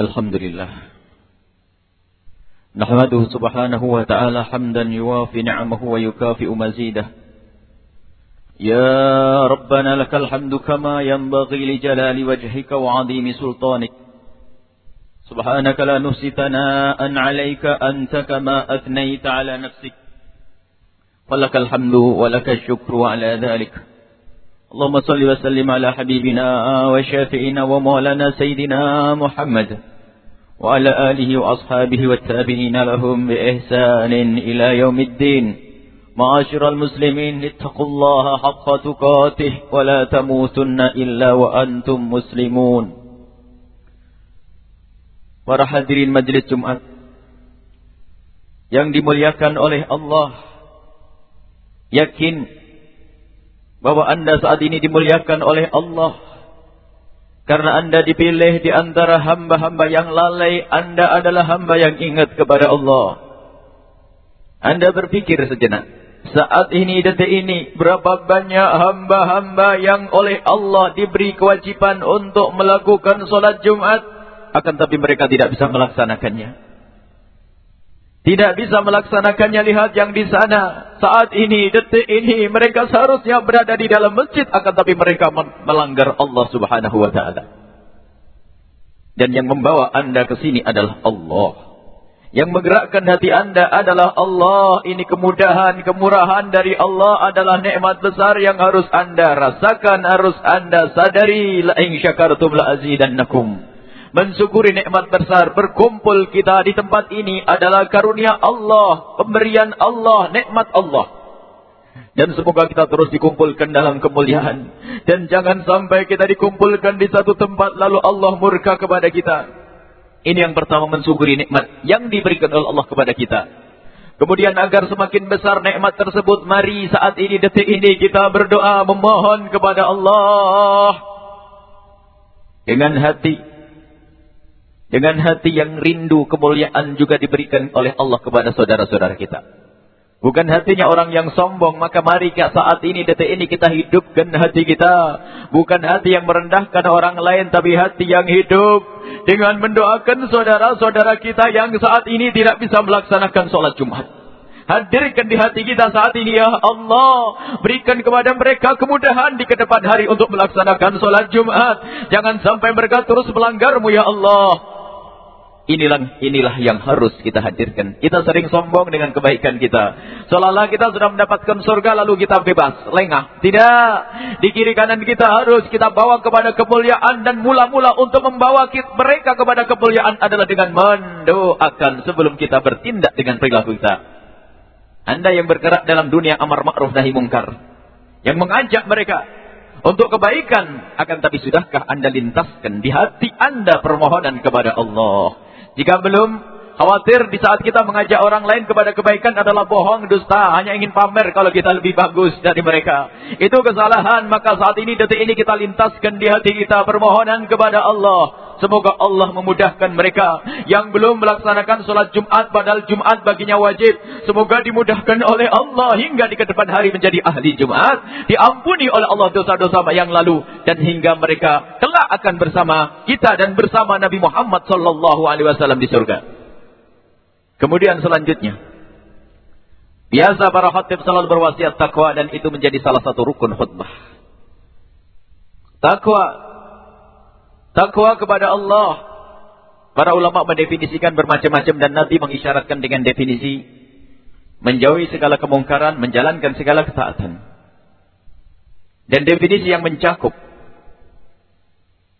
الحمد لله. نحمده سبحانه وتعالى حمدا يوافي نعمه ويكافئ مزيده. يا ربنا لك الحمد كما ينبغي لجلال وجهك وعظيم سلطانك. سبحانك لا نحصي ثناء عليك أنت كما أثنيت على نفسك. فلك الحمد ولك الشكر على ذلك. اللهم صل وسلم على حبيبنا وشافئنا ومولانا سيدنا محمد. وعلى آله وأصحابه والتابعين لهم بإحسان إلى يوم الدين معاشر المسلمين اتقوا الله حق تقاته ولا تموتن إلا وأنتم مسلمون Para hadirin majelis Jumat yang dimuliakan oleh Allah yakin bahwa anda saat ini dimuliakan oleh Allah. Karena anda dipilih di antara hamba-hamba yang lalai, anda adalah hamba yang ingat kepada Allah. Anda berpikir sejenak. Saat ini, detik ini, berapa banyak hamba-hamba yang oleh Allah diberi kewajiban untuk melakukan solat Jumat. Akan tapi mereka tidak bisa melaksanakannya. Tidak bisa melaksanakannya lihat yang di sana. Saat ini, detik ini, mereka seharusnya berada di dalam masjid. Akan tapi mereka melanggar Allah subhanahu wa ta'ala. Dan yang membawa anda ke sini adalah Allah. Yang menggerakkan hati anda adalah Allah. Ini kemudahan, kemurahan dari Allah adalah nikmat besar yang harus anda rasakan, harus anda sadari. La'ing syakartum la'azidannakum mensyukuri nikmat besar berkumpul kita di tempat ini adalah karunia Allah, pemberian Allah, nikmat Allah. Dan semoga kita terus dikumpulkan dalam kemuliaan. Dan jangan sampai kita dikumpulkan di satu tempat lalu Allah murka kepada kita. Ini yang pertama mensyukuri nikmat yang diberikan oleh Allah kepada kita. Kemudian agar semakin besar nikmat tersebut, mari saat ini detik ini kita berdoa memohon kepada Allah dengan hati dengan hati yang rindu kemuliaan juga diberikan oleh Allah kepada saudara-saudara kita. Bukan hatinya orang yang sombong, maka mari saat ini, detik ini kita hidupkan hati kita. Bukan hati yang merendahkan orang lain, tapi hati yang hidup. Dengan mendoakan saudara-saudara kita yang saat ini tidak bisa melaksanakan sholat Jumat. Hadirkan di hati kita saat ini ya Allah. Berikan kepada mereka kemudahan di ke depan hari untuk melaksanakan sholat Jumat. Jangan sampai mereka terus melanggarmu ya Allah. Inilah inilah yang harus kita hadirkan. Kita sering sombong dengan kebaikan kita. Seolah-olah kita sudah mendapatkan surga lalu kita bebas, lengah. Tidak. Di kiri kanan kita harus kita bawa kepada kemuliaan dan mula-mula untuk membawa kita, mereka kepada kemuliaan adalah dengan mendoakan sebelum kita bertindak dengan perilaku kita. Anda yang bergerak dalam dunia amar ma'ruf nahi mungkar. Yang mengajak mereka untuk kebaikan. Akan tapi sudahkah Anda lintaskan di hati Anda permohonan kepada Allah. Jika belum, khawatir di saat kita mengajak orang lain kepada kebaikan adalah bohong, dusta, hanya ingin pamer kalau kita lebih bagus dari mereka. Itu kesalahan, maka saat ini, detik ini kita lintaskan di hati kita permohonan kepada Allah. Semoga Allah memudahkan mereka yang belum melaksanakan sholat Jumat padahal Jumat baginya wajib. Semoga dimudahkan oleh Allah hingga di ke depan hari menjadi ahli Jumat. Diampuni oleh Allah dosa-dosa yang lalu. Dan hingga mereka kelak akan bersama kita dan bersama Nabi Muhammad Sallallahu Alaihi Wasallam di surga. Kemudian selanjutnya. Biasa para khatib selalu berwasiat takwa dan itu menjadi salah satu rukun khutbah. Takwa Takwa kepada Allah. Para ulama mendefinisikan bermacam-macam dan Nabi mengisyaratkan dengan definisi menjauhi segala kemungkaran, menjalankan segala ketaatan. Dan definisi yang mencakup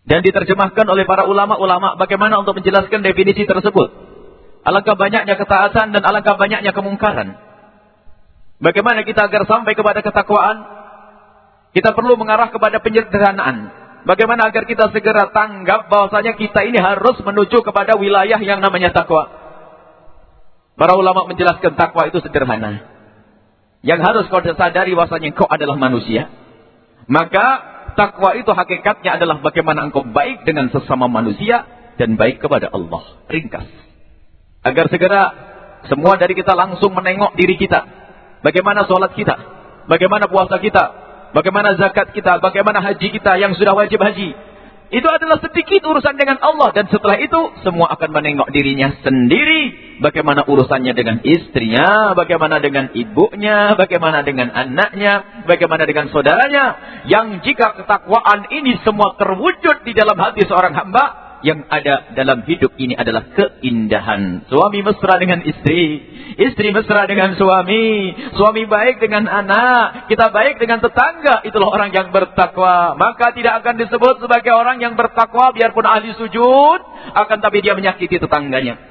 dan diterjemahkan oleh para ulama-ulama bagaimana untuk menjelaskan definisi tersebut. Alangkah banyaknya ketaatan dan alangkah banyaknya kemungkaran. Bagaimana kita agar sampai kepada ketakwaan? Kita perlu mengarah kepada penyederhanaan. Bagaimana agar kita segera tanggap bahwasanya kita ini harus menuju kepada wilayah yang namanya takwa. Para ulama menjelaskan takwa itu sederhana. Yang harus kau sadari bahwasanya kau adalah manusia. Maka takwa itu hakikatnya adalah bagaimana engkau baik dengan sesama manusia dan baik kepada Allah. Ringkas. Agar segera semua dari kita langsung menengok diri kita. Bagaimana sholat kita. Bagaimana puasa kita Bagaimana zakat kita, bagaimana haji kita yang sudah wajib haji. Itu adalah sedikit urusan dengan Allah. Dan setelah itu, semua akan menengok dirinya sendiri. Bagaimana urusannya dengan istrinya, bagaimana dengan ibunya, bagaimana dengan anaknya, bagaimana dengan saudaranya. Yang jika ketakwaan ini semua terwujud di dalam hati seorang hamba, yang ada dalam hidup ini adalah keindahan. Suami mesra dengan istri, istri mesra dengan suami, suami baik dengan anak, kita baik dengan tetangga, itulah orang yang bertakwa. Maka tidak akan disebut sebagai orang yang bertakwa biarpun ahli sujud, akan tapi dia menyakiti tetangganya.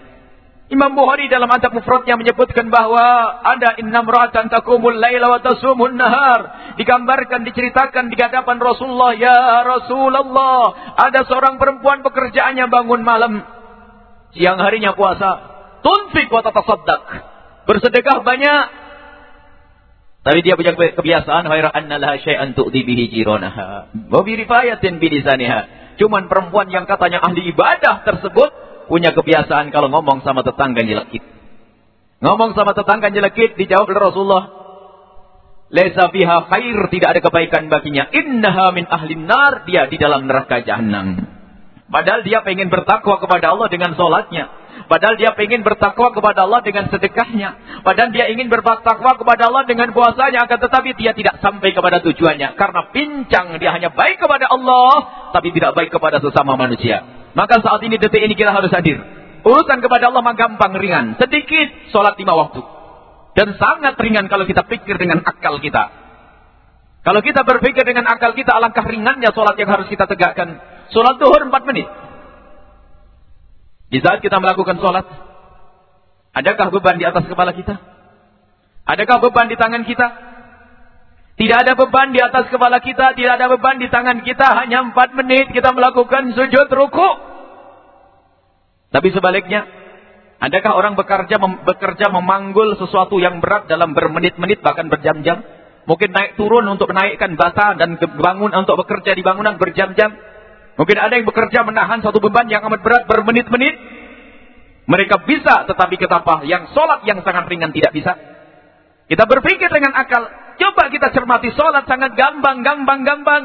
Imam Bukhari dalam adab mufradnya menyebutkan bahwa ada innam ra'atan takumul laila wa tasumun nahar. Digambarkan, diceritakan di hadapan Rasulullah. Ya Rasulullah. Ada seorang perempuan pekerjaannya bangun malam. Siang harinya puasa. Tunfik wa tatasaddaq. Bersedekah banyak. Tapi dia punya kebiasaan. Khaira anna laha syai'an tu'di bihi jironaha. Wa rifayatin bidisaniha. Cuman perempuan yang katanya ahli ibadah tersebut punya kebiasaan kalau ngomong sama tetangga nyelekit. Ngomong sama tetangga nyelekit dijawab oleh Rasulullah. Laisa fiha khair, tidak ada kebaikan baginya. Innaha min ahlin nar, dia di dalam neraka jahanam. Padahal dia pengen bertakwa kepada Allah dengan solatnya. Padahal dia ingin bertakwa kepada Allah dengan sedekahnya. Padahal dia ingin bertakwa kepada Allah dengan puasanya. Akan tetapi dia tidak sampai kepada tujuannya. Karena pincang dia hanya baik kepada Allah. Tapi tidak baik kepada sesama manusia. Maka saat ini detik ini kita harus hadir. Urusan kepada Allah mah gampang ringan. Sedikit sholat lima waktu. Dan sangat ringan kalau kita pikir dengan akal kita. Kalau kita berpikir dengan akal kita, alangkah ringannya sholat yang harus kita tegakkan. Sholat duhur empat menit. Di saat kita melakukan sholat, adakah beban di atas kepala kita? Adakah beban di tangan kita? Tidak ada beban di atas kepala kita, tidak ada beban di tangan kita, hanya empat menit kita melakukan sujud ruku. Tapi sebaliknya, adakah orang bekerja mem bekerja memanggul sesuatu yang berat dalam bermenit-menit bahkan berjam-jam? Mungkin naik turun untuk menaikkan bata dan bangun untuk bekerja di bangunan berjam-jam. Mungkin ada yang bekerja menahan satu beban yang amat berat bermenit-menit. Mereka bisa, tetapi ketapa yang sholat yang sangat ringan tidak bisa. Kita berpikir dengan akal, Coba kita cermati sholat sangat gampang, gampang, gampang.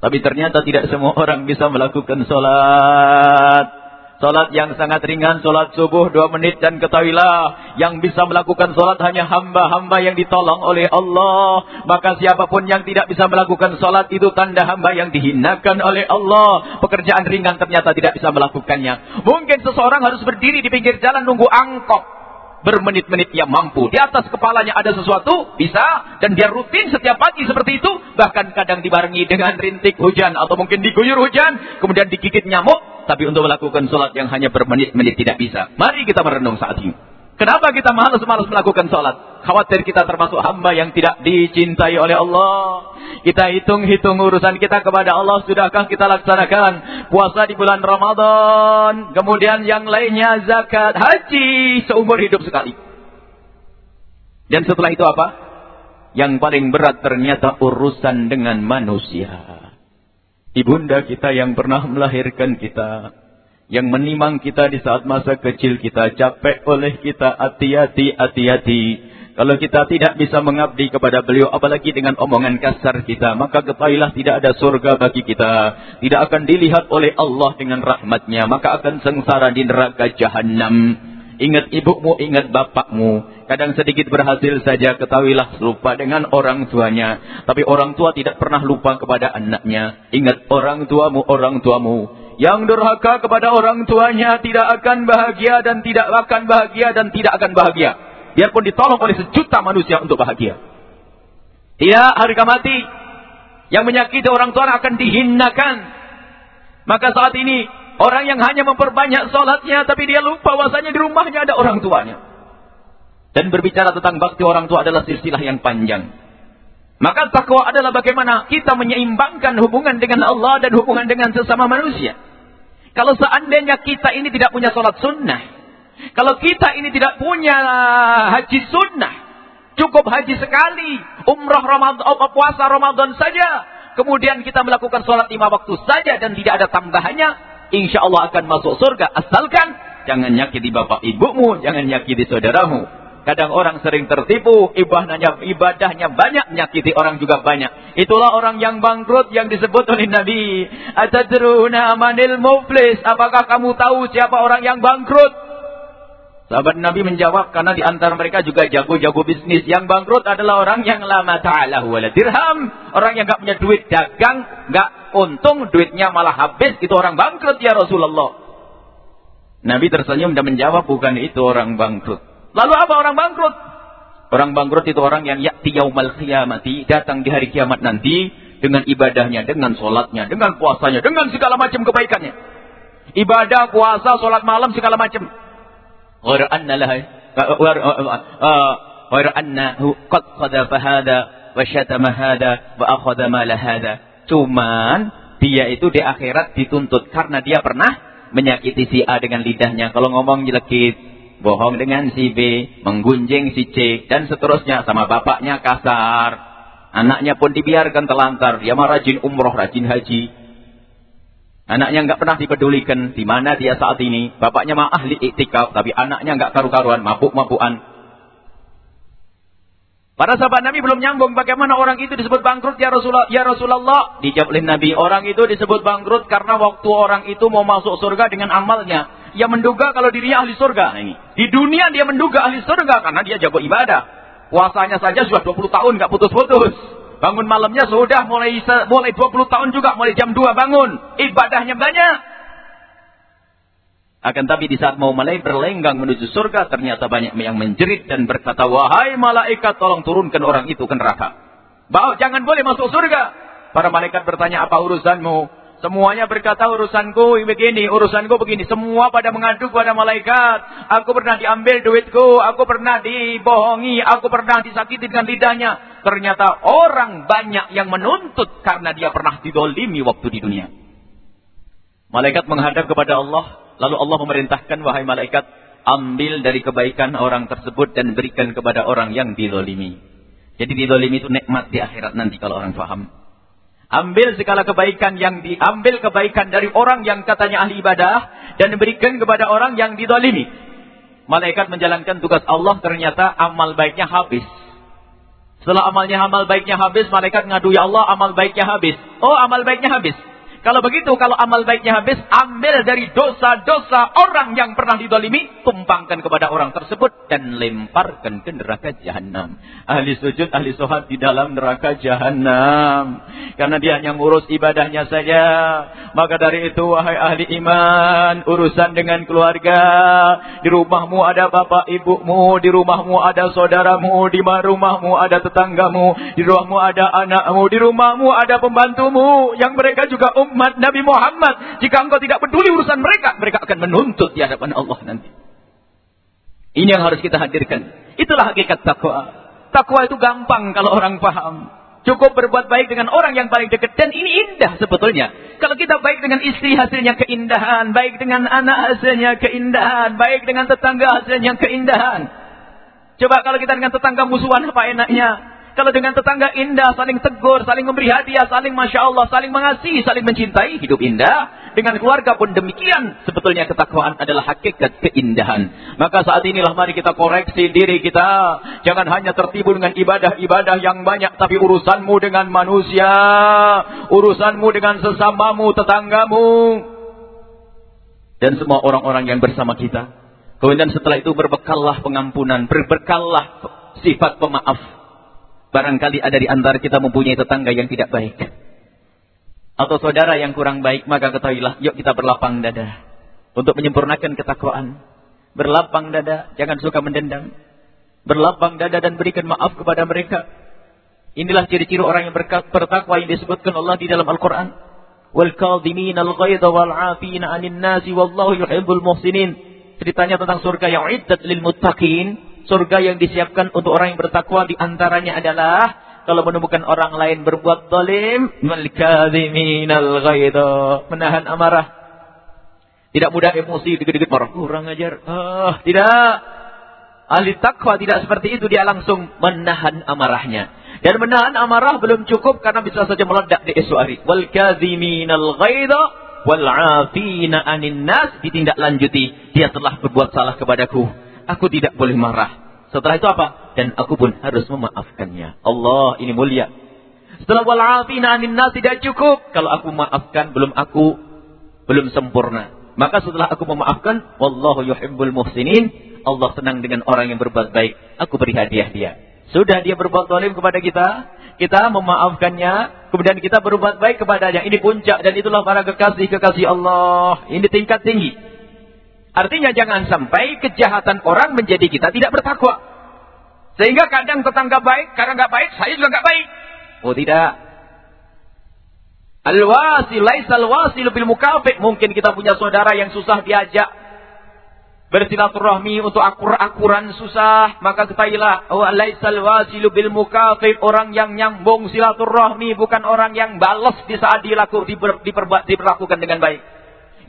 Tapi ternyata tidak semua orang bisa melakukan sholat. Sholat yang sangat ringan, sholat subuh dua menit dan ketahuilah. Yang bisa melakukan sholat hanya hamba-hamba yang ditolong oleh Allah. Maka siapa pun yang tidak bisa melakukan sholat itu tanda hamba yang dihinakan oleh Allah. Pekerjaan ringan ternyata tidak bisa melakukannya. Mungkin seseorang harus berdiri di pinggir jalan nunggu angkot bermenit-menit ia mampu. Di atas kepalanya ada sesuatu, bisa. Dan dia rutin setiap pagi seperti itu. Bahkan kadang dibarengi dengan rintik hujan. Atau mungkin diguyur hujan. Kemudian digigit nyamuk. Tapi untuk melakukan sholat yang hanya bermenit-menit tidak bisa. Mari kita merenung saat ini. Kenapa kita malas-malas melakukan sholat? Khawatir kita termasuk hamba yang tidak dicintai oleh Allah. Kita hitung-hitung urusan kita kepada Allah. Sudahkah kita laksanakan puasa di bulan Ramadan. Kemudian yang lainnya zakat, haji seumur hidup sekali. Dan setelah itu apa? Yang paling berat ternyata urusan dengan manusia. Ibunda kita yang pernah melahirkan kita yang menimang kita di saat masa kecil kita, capek oleh kita, hati-hati, hati-hati. Kalau kita tidak bisa mengabdi kepada beliau, apalagi dengan omongan kasar kita, maka ketahuilah tidak ada surga bagi kita. Tidak akan dilihat oleh Allah dengan rahmatnya, maka akan sengsara di neraka jahanam. Ingat ibumu, ingat bapakmu. Kadang sedikit berhasil saja, ketahuilah lupa dengan orang tuanya. Tapi orang tua tidak pernah lupa kepada anaknya. Ingat orang tuamu, orang tuamu. Yang durhaka kepada orang tuanya tidak akan bahagia dan tidak akan bahagia dan tidak akan bahagia. Biarpun ditolong oleh sejuta manusia untuk bahagia. Tidak harga mati. Yang menyakiti orang tua akan dihinakan. Maka saat ini orang yang hanya memperbanyak sholatnya tapi dia lupa bahwasanya di rumahnya ada orang tuanya. Dan berbicara tentang bakti orang tua adalah silsilah yang panjang. Maka takwa adalah bagaimana kita menyeimbangkan hubungan dengan Allah dan hubungan dengan sesama manusia. Kalau seandainya kita ini tidak punya sholat sunnah. Kalau kita ini tidak punya haji sunnah. Cukup haji sekali. Umrah Ramadan, puasa Ramadan saja. Kemudian kita melakukan sholat lima waktu saja dan tidak ada tambahannya. Insya Allah akan masuk surga. Asalkan jangan nyakiti bapak ibumu. Jangan nyakiti saudaramu. Kadang orang sering tertipu, ibadahnya ibadahnya banyak, menyakiti orang juga banyak. Itulah orang yang bangkrut yang disebut oleh Nabi. Atadruna manil muflis. Apakah kamu tahu siapa orang yang bangkrut? Sahabat Nabi menjawab karena di antara mereka juga jago-jago bisnis. Yang bangkrut adalah orang yang lama ta'ala wala dirham. Orang yang gak punya duit dagang, gak untung, duitnya malah habis. Itu orang bangkrut ya Rasulullah. Nabi tersenyum dan menjawab bukan itu orang bangkrut. Lalu apa orang bangkrut? Orang bangkrut itu orang yang yakti yaumal qiyamati, datang di hari kiamat nanti dengan ibadahnya, dengan solatnya, dengan puasanya, dengan segala macam kebaikannya. Ibadah, puasa, solat malam, segala macam. Qad qadafa hada wa. Cuman dia itu di akhirat dituntut karena dia pernah menyakiti si A dengan lidahnya. Kalau ngomong jelekit, bohong dengan si B, menggunjing si C, dan seterusnya sama bapaknya kasar. Anaknya pun dibiarkan telantar, dia mah rajin umroh, rajin haji. Anaknya nggak pernah dipedulikan di mana dia saat ini. Bapaknya mah ahli iktikaf, tapi anaknya nggak karu-karuan, mabuk-mabukan. Para sahabat Nabi belum nyambung bagaimana orang itu disebut bangkrut ya Rasulullah. Ya Rasulullah, dijawab oleh Nabi, orang itu disebut bangkrut karena waktu orang itu mau masuk surga dengan amalnya. Ia menduga kalau dirinya ahli surga. Nah, ini. Di dunia dia menduga ahli surga karena dia jago ibadah. Puasanya saja sudah 20 tahun nggak putus-putus. Bangun malamnya sudah mulai mulai 20 tahun juga, mulai jam 2 bangun. Ibadahnya banyak. Akan tapi di saat mau mulai berlenggang menuju surga, ternyata banyak yang menjerit dan berkata, Wahai malaikat, tolong turunkan orang itu ke neraka. Bahwa jangan boleh masuk surga. Para malaikat bertanya, apa urusanmu? Semuanya berkata urusanku begini, urusanku begini. Semua pada mengadu kepada malaikat. Aku pernah diambil duitku, aku pernah dibohongi, aku pernah disakiti dengan lidahnya. Ternyata orang banyak yang menuntut karena dia pernah didolimi waktu di dunia. Malaikat menghadap kepada Allah, Lalu Allah memerintahkan, wahai malaikat, ambil dari kebaikan orang tersebut dan berikan kepada orang yang didolimi. Jadi didolimi itu nikmat di akhirat nanti kalau orang faham. Ambil segala kebaikan yang diambil kebaikan dari orang yang katanya ahli ibadah dan berikan kepada orang yang didolimi. Malaikat menjalankan tugas Allah ternyata amal baiknya habis. Setelah amalnya amal baiknya habis, malaikat ngadu ya Allah amal baiknya habis. Oh amal baiknya habis. Kalau begitu, kalau amal baiknya habis, ambil dari dosa-dosa orang yang pernah didolimi, tumpangkan kepada orang tersebut, dan lemparkan ke neraka jahanam. Ahli sujud, ahli sohat di dalam neraka jahanam. Karena dia hanya ngurus ibadahnya saja. Maka dari itu, wahai ahli iman, urusan dengan keluarga. Di rumahmu ada bapak ibumu, di rumahmu ada saudaramu, di rumahmu ada tetanggamu, di rumahmu ada anakmu, di rumahmu ada pembantumu, yang mereka juga um umat Nabi Muhammad. Jika engkau tidak peduli urusan mereka, mereka akan menuntut di hadapan Allah nanti. Ini yang harus kita hadirkan. Itulah hakikat takwa. Takwa itu gampang kalau orang paham. Cukup berbuat baik dengan orang yang paling dekat. Dan ini indah sebetulnya. Kalau kita baik dengan istri hasilnya keindahan. Baik dengan anak hasilnya keindahan. Baik dengan tetangga hasilnya keindahan. Coba kalau kita dengan tetangga musuhan apa enaknya. Kalau dengan tetangga indah, saling tegur, saling memberi hadiah, saling Masya Allah, saling mengasihi, saling mencintai, hidup indah. Dengan keluarga pun demikian. Sebetulnya ketakwaan adalah hakikat keindahan. Maka saat inilah mari kita koreksi diri kita. Jangan hanya tertibu dengan ibadah-ibadah yang banyak. Tapi urusanmu dengan manusia. Urusanmu dengan sesamamu, tetanggamu. Dan semua orang-orang yang bersama kita. Kemudian setelah itu berbekallah pengampunan. Berbekallah sifat pemaaf Barangkali ada di antara kita mempunyai tetangga yang tidak baik. Atau saudara yang kurang baik, maka ketahuilah, yuk kita berlapang dada. Untuk menyempurnakan ketakwaan. Berlapang dada, jangan suka mendendam. Berlapang dada dan berikan maaf kepada mereka. Inilah ciri-ciri orang yang bertakwa yang disebutkan Allah di dalam Al-Quran. Wal kadhimina al-ghaidha wal 'afina 'anil nasi muhsinin. Ceritanya tentang surga yang iddat lil muttaqin surga yang disiapkan untuk orang yang bertakwa di antaranya adalah kalau menemukan orang lain berbuat zalim, menahan amarah. Tidak mudah emosi dikit-dikit marah, kurang ajar. Ah, tidak. Ahli takwa tidak seperti itu, dia langsung menahan amarahnya. Dan menahan amarah belum cukup karena bisa saja meledak di esok hari. Wal kadhiminal ghaidha wal 'afina 'anil nas ditindaklanjuti. Dia telah berbuat salah kepadaku Aku tidak boleh marah. Setelah itu apa? Dan aku pun harus memaafkannya. Allah ini mulia. Setelah wal'afina anin nas tidak cukup. Kalau aku maafkan, belum aku, belum sempurna. Maka setelah aku memaafkan, Wallahu yuhibbul muhsinin. Allah senang dengan orang yang berbuat baik. Aku beri hadiah dia. Sudah dia berbuat zalim kepada kita, kita memaafkannya, kemudian kita berbuat baik kepadanya. Ini puncak dan itulah para kekasih-kekasih Allah. Ini tingkat tinggi. Artinya jangan sampai kejahatan orang menjadi kita tidak bertakwa. Sehingga kadang tetangga baik, karena nggak baik, saya juga nggak baik. Oh tidak. Al-wasil, laisal wasil bil mukafik. Mungkin kita punya saudara yang susah diajak bersilaturahmi untuk akur-akuran susah, maka ketahuilah, oh laisal wasil bil mukafik. Orang yang nyambung silaturahmi bukan orang yang balas di saat dilaku, diperlakukan dengan baik.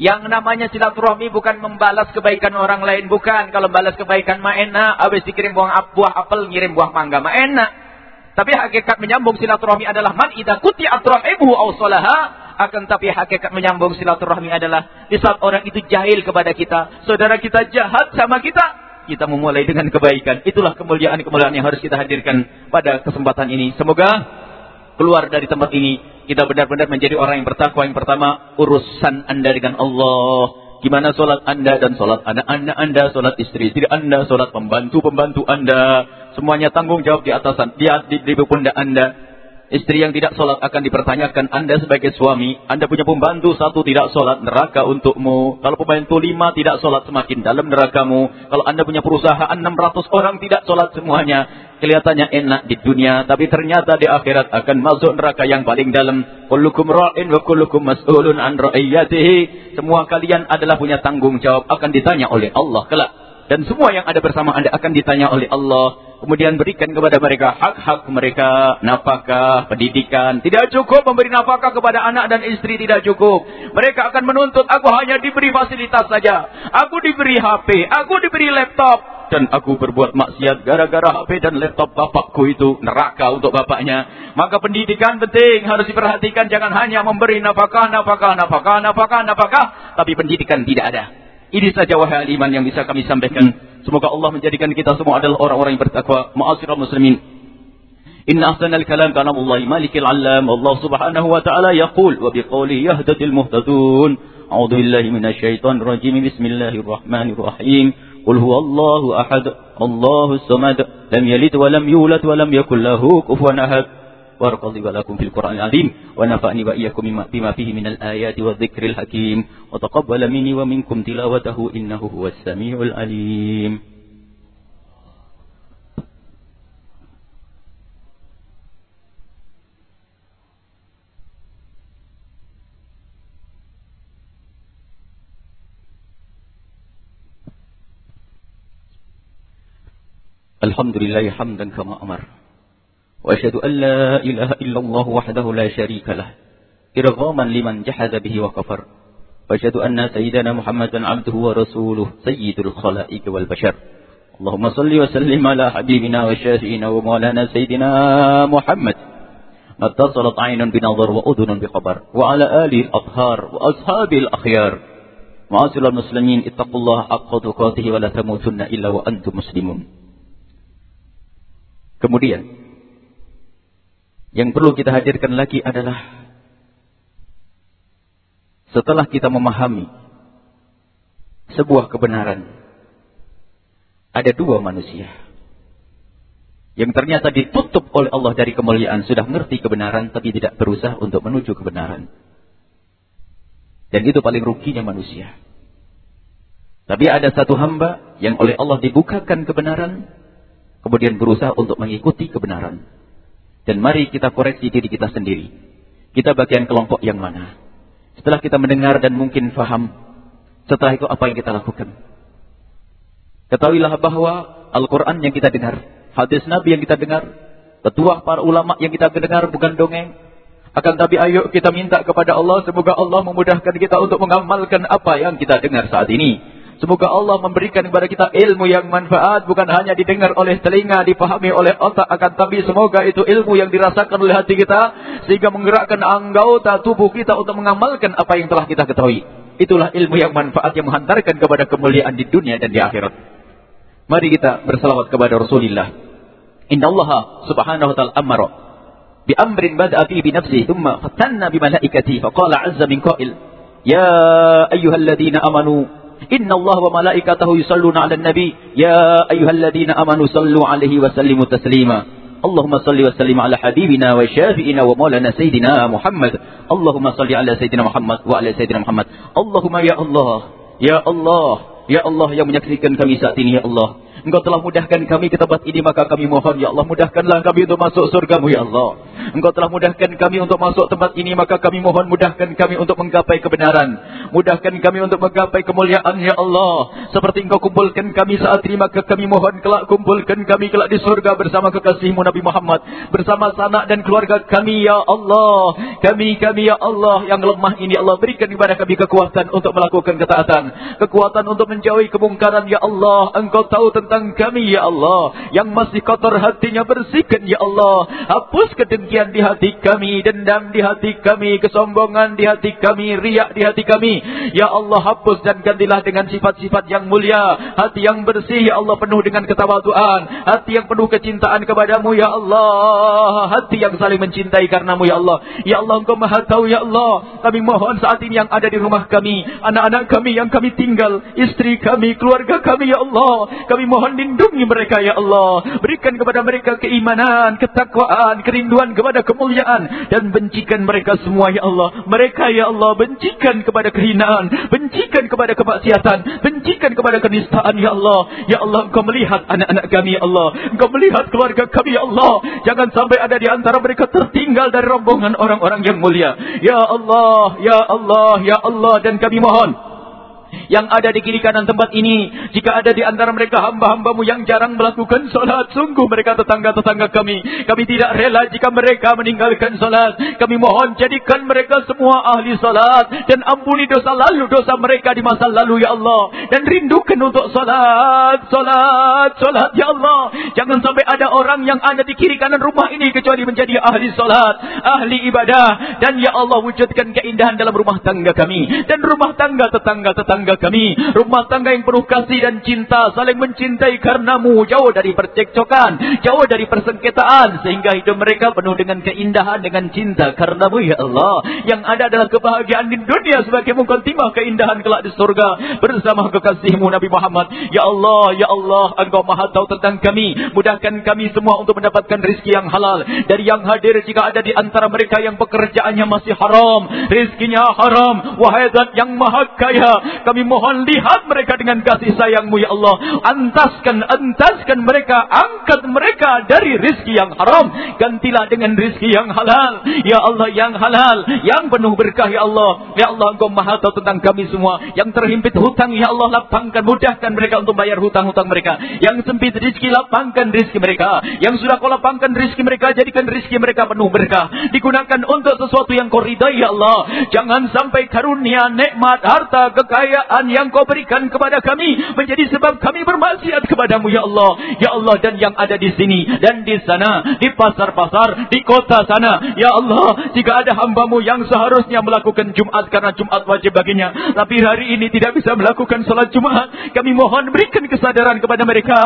Yang namanya silaturahmi bukan membalas kebaikan orang lain, bukan. Kalau balas kebaikan mah enak, habis dikirim buah, buah apel, ngirim buah mangga mah enak. Tapi hakikat menyambung silaturahmi adalah man idza quti'at rahibuhu aw salaha akan tapi hakikat menyambung silaturahmi adalah di saat orang itu jahil kepada kita, saudara kita jahat sama kita, kita memulai dengan kebaikan. Itulah kemuliaan-kemuliaan yang harus kita hadirkan pada kesempatan ini. Semoga keluar dari tempat ini kita benar-benar menjadi orang yang bertakwa yang pertama urusan Anda dengan Allah. Gimana solat Anda dan solat anak-anak Anda, solat istri-istri Anda, solat pembantu-pembantu Anda, Semuanya tanggung jawab di atasan, di, di, di pundak Anda. Istri yang tidak sholat akan dipertanyakan Anda sebagai suami. Anda punya pembantu satu tidak sholat neraka untukmu. Kalau pembantu lima tidak sholat semakin dalam nerakamu. Kalau Anda punya perusahaan 600 orang tidak sholat semuanya. Kelihatannya enak di dunia. Tapi ternyata di akhirat akan masuk neraka yang paling dalam. Kullukum ra'in wa kullukum mas'ulun an ra'iyatihi. Semua kalian adalah punya tanggung jawab. Akan ditanya oleh Allah kelak. Dan semua yang ada bersama Anda akan ditanya oleh Allah kemudian berikan kepada mereka hak-hak mereka, nafkah, pendidikan. Tidak cukup memberi nafkah kepada anak dan istri, tidak cukup. Mereka akan menuntut, aku hanya diberi fasilitas saja. Aku diberi HP, aku diberi laptop. Dan aku berbuat maksiat gara-gara HP dan laptop bapakku itu neraka untuk bapaknya. Maka pendidikan penting, harus diperhatikan. Jangan hanya memberi nafkah, nafkah, nafkah, nafkah, nafkah. Tapi pendidikan tidak ada. Ini saja wahai iman yang bisa kami sampaikan. Semoga Allah menjadikan kita semua adalah orang-orang yang bertakwa. Ma'asyiral muslimin. Inna ahsanal kalam kalamullahi malikil allam. Allah subhanahu wa ta'ala yaqul wa biqawli yahdadil muhtadun. A'udhu billahi minasyaitan rajim. Bismillahirrahmanirrahim. Allahu ahad. Allahu samad. Lam yalid wa lam yulad wa lam yakul lahu kufuwan ahad. بارك الله ولكم في القرآن العظيم ونفعني وإياكم بما فيه من الآيات والذكر الحكيم وتقبل مني ومنكم تلاوته إنه هو السميع العليم. الحمد لله حمدا كما أمر. وأشهد أن لا إله إلا الله وحده لا شريك له إرغاما لمن جحد به وكفر. وأشهد أن سيدنا محمدا عبده ورسوله سيد الخلائق والبشر. اللهم صل وسلم على حبيبنا وشافئنا ومولانا سيدنا محمد. ما اتصلت عين بنظر وأذن بخبر وعلى آله الأطهار وأصحابه الأخيار. معاشر المسلمين اتقوا الله حق تقاته ولا تموتن إلا وأنتم مسلمون. Kemudian Yang perlu kita hadirkan lagi adalah setelah kita memahami sebuah kebenaran, ada dua manusia yang ternyata ditutup oleh Allah dari kemuliaan, sudah mengerti kebenaran tapi tidak berusaha untuk menuju kebenaran. Dan itu paling ruginya manusia. Tapi ada satu hamba yang oleh Allah dibukakan kebenaran, kemudian berusaha untuk mengikuti kebenaran. Dan mari kita koreksi diri kita sendiri. Kita bagian kelompok yang mana? Setelah kita mendengar dan mungkin faham, setelah itu apa yang kita lakukan? Ketahuilah bahwa Al-Quran yang kita dengar, hadis Nabi yang kita dengar, petuah para ulama yang kita dengar bukan dongeng. Akan tapi ayo kita minta kepada Allah, semoga Allah memudahkan kita untuk mengamalkan apa yang kita dengar saat ini. Semoga Allah memberikan kepada kita ilmu yang manfaat bukan hanya didengar oleh telinga, dipahami oleh otak akan tapi semoga itu ilmu yang dirasakan oleh hati kita sehingga menggerakkan anggota tubuh kita untuk mengamalkan apa yang telah kita ketahui. Itulah ilmu yang manfaat yang menghantarkan kepada kemuliaan di dunia dan di akhirat. Mari kita bersalawat kepada Rasulullah. Inna Allah subhanahu wa ta'ala amara bi amrin bada'a fi bi nafsi thumma fatanna bi malaikati faqala azza min qail ya ayyuhalladzina amanu إن الله وملائكته يصلون على النبي. يا أيها الذين أمنوا صلوا عليه وسلموا تسليما. اللهم صل وسلم على حبيبنا وشافئنا ومولانا سيدنا محمد. اللهم صل على سيدنا محمد وعلى سيدنا محمد. اللهم يا الله يا الله يا الله يا من يكفيكن كمي يا الله. Engkau telah mudahkan kami ke tempat ini maka kami mohon ya Allah mudahkanlah kami untuk masuk surgamu ya Allah. Engkau telah mudahkan kami untuk masuk tempat ini maka kami mohon mudahkan kami untuk menggapai kebenaran. Mudahkan kami untuk menggapai kemuliaan ya Allah. Seperti engkau kumpulkan kami saat ini maka kami mohon kelak kumpulkan kami kelak di surga bersama kekasihmu Nabi Muhammad. Bersama sanak dan keluarga kami ya Allah. Kami kami ya Allah yang lemah ini Allah berikan kepada kami kekuatan untuk melakukan ketaatan. Kekuatan untuk menjauhi kemungkaran ya Allah. Engkau tahu tentang tentang kami ya Allah. Yang masih kotor hatinya bersihkan ya Allah. Hapus kedengkian di hati kami dendam di hati kami kesombongan di hati kami riak di hati kami. Ya Allah hapus dan gantilah dengan sifat-sifat yang mulia. Hati yang bersih ya Allah penuh dengan ketawaduan. Hati yang penuh kecintaan kepadamu ya Allah. Hati yang saling mencintai karenamu ya Allah. Ya Allah engkau maha tahu ya Allah. Kami mohon saat ini yang ada di rumah kami anak-anak kami yang kami tinggal istri kami keluarga kami ya Allah. Kami mohon Mohon lindungi mereka ya Allah. Berikan kepada mereka keimanan, ketakwaan, kerinduan kepada kemuliaan. Dan bencikan mereka semua ya Allah. Mereka ya Allah bencikan kepada kehinaan. Bencikan kepada kemaksiatan. Bencikan kepada kenistaan ya Allah. Ya Allah engkau melihat anak-anak kami ya Allah. Engkau melihat keluarga kami ya Allah. Jangan sampai ada di antara mereka tertinggal dari rombongan orang-orang yang mulia. Ya Allah, ya Allah, ya Allah. Dan kami mohon yang ada di kiri kanan tempat ini. Jika ada di antara mereka hamba-hambamu yang jarang melakukan solat, sungguh mereka tetangga-tetangga kami. Kami tidak rela jika mereka meninggalkan solat. Kami mohon jadikan mereka semua ahli solat. Dan ampuni dosa lalu, dosa mereka di masa lalu, Ya Allah. Dan rindukan untuk solat, solat, solat, Ya Allah. Jangan sampai ada orang yang ada di kiri kanan rumah ini kecuali menjadi ahli solat, ahli ibadah. Dan Ya Allah wujudkan keindahan dalam rumah tangga kami. Dan rumah tangga tetangga-tetangga tangga kami. Rumah tangga yang penuh kasih dan cinta. Saling mencintai karenamu. Jauh dari percekcokan. Jauh dari persengketaan. Sehingga hidup mereka penuh dengan keindahan. Dengan cinta karenamu ya Allah. Yang ada adalah kebahagiaan di dunia. Sebagai mukadimah keindahan kelak di surga. Bersama kekasihmu Nabi Muhammad. Ya Allah, Ya Allah. Engkau maha tahu tentang kami. Mudahkan kami semua untuk mendapatkan rizki yang halal. Dari yang hadir jika ada di antara mereka yang pekerjaannya masih haram. Rizkinya haram. Wahai zat yang maha kaya. Kami mohon lihat mereka dengan kasih sayangmu ya Allah. Antaskan, antaskan mereka. Angkat mereka dari rizki yang haram. Gantilah dengan rizki yang halal. Ya Allah yang halal. Yang penuh berkah ya Allah. Ya Allah engkau maha tahu tentang kami semua. Yang terhimpit hutang ya Allah lapangkan. Mudahkan mereka untuk bayar hutang-hutang mereka. Yang sempit rizki lapangkan rizki mereka. Yang sudah kau lapangkan rizki mereka. Jadikan rizki mereka penuh berkah. Digunakan untuk sesuatu yang kau ridai ya Allah. Jangan sampai karunia, nikmat, harta, kekayaan kekayaan yang kau berikan kepada kami menjadi sebab kami bermaksiat kepadamu ya Allah. Ya Allah dan yang ada di sini dan di sana di pasar-pasar di kota sana. Ya Allah jika ada hambamu yang seharusnya melakukan Jumat karena Jumat wajib baginya tapi hari ini tidak bisa melakukan sholat Jumat kami mohon berikan kesadaran kepada mereka.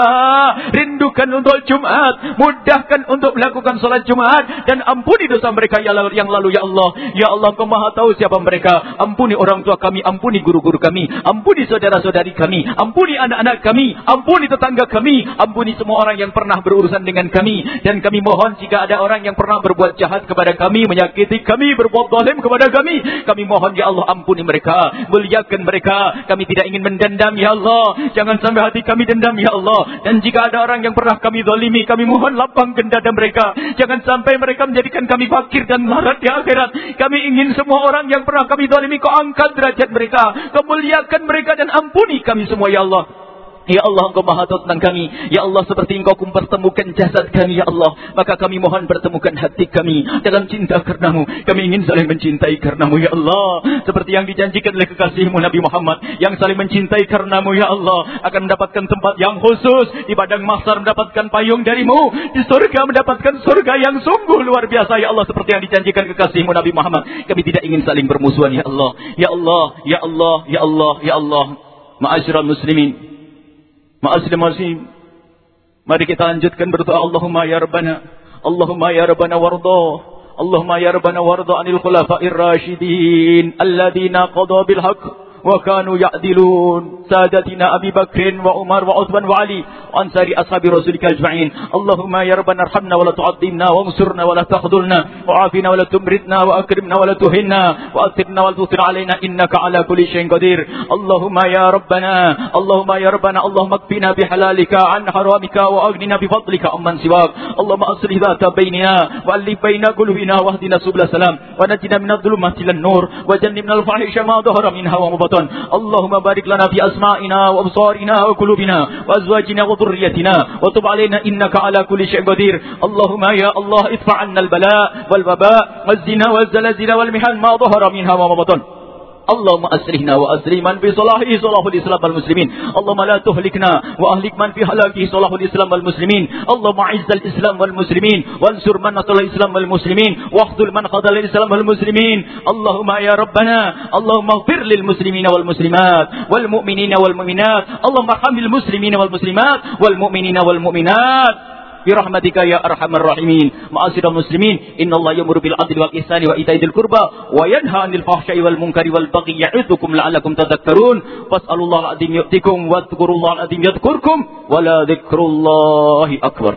Rindukan untuk Jumat mudahkan untuk melakukan sholat Jumat dan ampuni dosa mereka yang lalu ya Allah. Ya Allah kau maha tahu siapa mereka. Ampuni orang tua kami ampuni guru-guru kami ampuni saudara-saudari kami, ampuni anak-anak kami, ampuni tetangga kami, ampuni semua orang yang pernah berurusan dengan kami. Dan kami mohon jika ada orang yang pernah berbuat jahat kepada kami, menyakiti kami, berbuat zalim kepada kami, kami mohon ya Allah ampuni mereka, muliakan mereka. Kami tidak ingin mendendam ya Allah. Jangan sampai hati kami dendam ya Allah. Dan jika ada orang yang pernah kami zalimi, kami mohon lapangkan dada mereka. Jangan sampai mereka menjadikan kami fakir dan larat di akhirat. Kami ingin semua orang yang pernah kami zalimi kau angkat derajat mereka. Kau muliakan mereka dan ampuni kami semua ya Allah. Ya Allah engkau maha tahu tentang kami. Ya Allah seperti engkau mempertemukan jasad kami Ya Allah Maka kami mohon pertemukan hati kami Dalam cinta karenamu. Kami ingin saling mencintai karenamu Ya Allah. Seperti yang dijanjikan oleh kekasihmu Nabi Muhammad Yang saling mencintai karenamu Ya Allah Akan mendapatkan tempat yang khusus Di padang mahsar mendapatkan payung darimu. Di surga mendapatkan surga yang sungguh luar biasa Ya Allah Seperti yang dijanjikan kekasihmu Nabi Muhammad. Kami tidak ingin saling bermusuhan Ya Allah. Ya Allah Ya Allah Ya Allah Ya Allah. Ma'asyiral muslimin Ma'asyiral muslimin Mari kita lanjutkan berdoa Allahumma ya Rabbana. Allahumma ya Rabbana warda. Allahumma ya Rabbana warda anil khulafa'ir rasyidin. Alladina qadha bil haqq. وكانوا يعدلون. سادتنا أبي بكر وعمر وعثمان وعلي وأنصار أصحاب رسولك أجمعين. اللهم يا ربنا ارحمنا ولا تعظمنا وانصرنا ولا تخذلنا وعافنا ولا تمرتنا وأكرمنا ولا تهنا وأثرنا ولا تثر علينا إنك على كل شيء قدير. اللهم يا ربنا اللهم يا ربنا اللهم اكفنا بحلالك عن حرامك وأغننا بفضلك عمن سواك. اللهم أصلح ذات بيننا وألف بين قلوبنا واهدنا سبل السلام. ونجنا من الظلمات إلى النور وجنبنا الفاحش ما ظهر منها وما بطن. اللهم بارك لنا في أسمائنا وأبصارنا وقلوبنا وأزواجنا وذريتنا وتب علينا إنك على كل شيء قدير. اللهم يا الله ادفع عنا البلاء والوباء والزنا والزلازل والمحن ما ظهر منها وما بطن. اللهم أسرهنا وأسره من صلاحه صلاح الإسلام والمسلمين اللهم لا تهلكنا وأهلك من في هلاكه صلاح الإسلام والمسلمين اللهم أعز الإسلام والمسلمين وانصر من نصر الإسلام والمسلمين واخذل من خذل الإسلام والمسلمين اللهم يا ربنا اللهم اغفر للمسلمين والمسلمات والمؤمنين والمؤمنات اللهم ارحم المسلمين والمسلمات والمؤمنين والمؤمنات برحمتك يا أرحم الراحمين. معاشر المسلمين إن الله يأمر بالعدل والإحسان وإيتاء ذي القربى وينهى عن الفحشاء والمنكر والبغي يعظكم لعلكم تذكرون. فاسألوا الله العظيم يؤتكم واذكروا الله العظيم يذكركم ولا ذكر الله أكبر.